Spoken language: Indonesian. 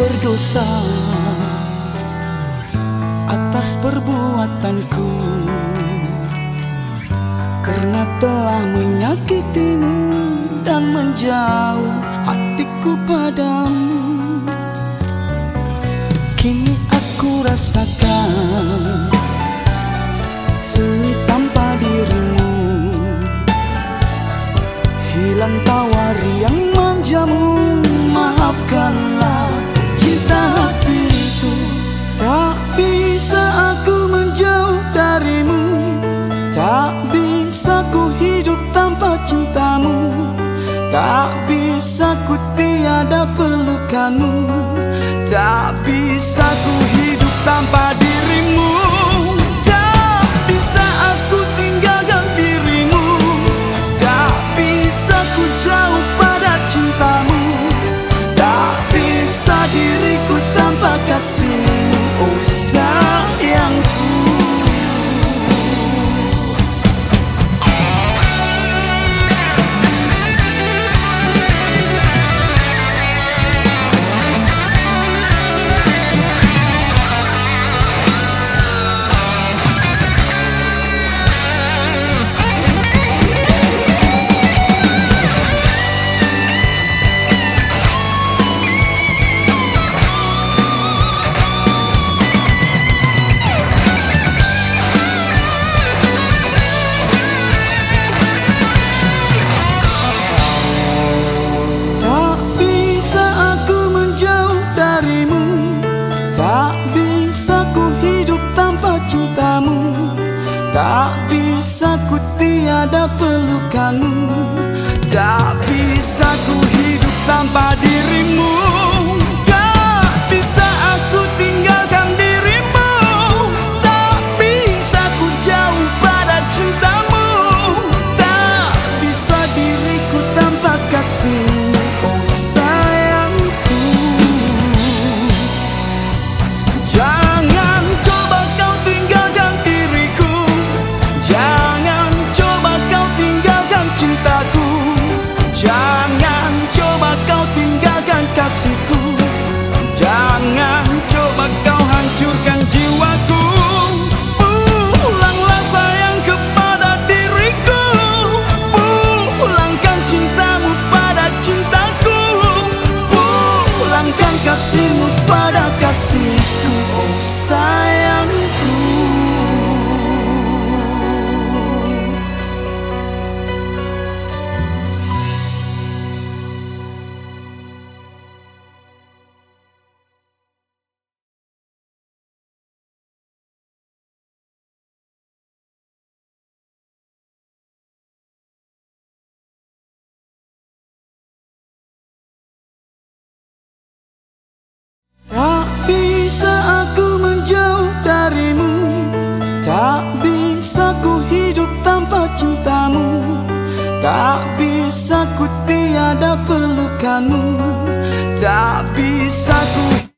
berdosa atas perbuatanku. Karena telah menyakitimu dan menjauh hatiku padamu. Kini aku rasakan sunyi tanpa dirimu. Hilang tawar yang manjamu maafkanlah cinta hatiku. Tak bisa aku menjauh darimu. Tak bisa ku hidup tanpa cintamu. Tak bisa ku tiada pelukanmu. Tak bisa ku hidup tanpa dirimu tanpa kasih Tak bisa ku tiada pelukanmu Tak bisa ku hidup tanpa dirimu sin Tak bisa ku tiada pelukanmu. Tak bisa ku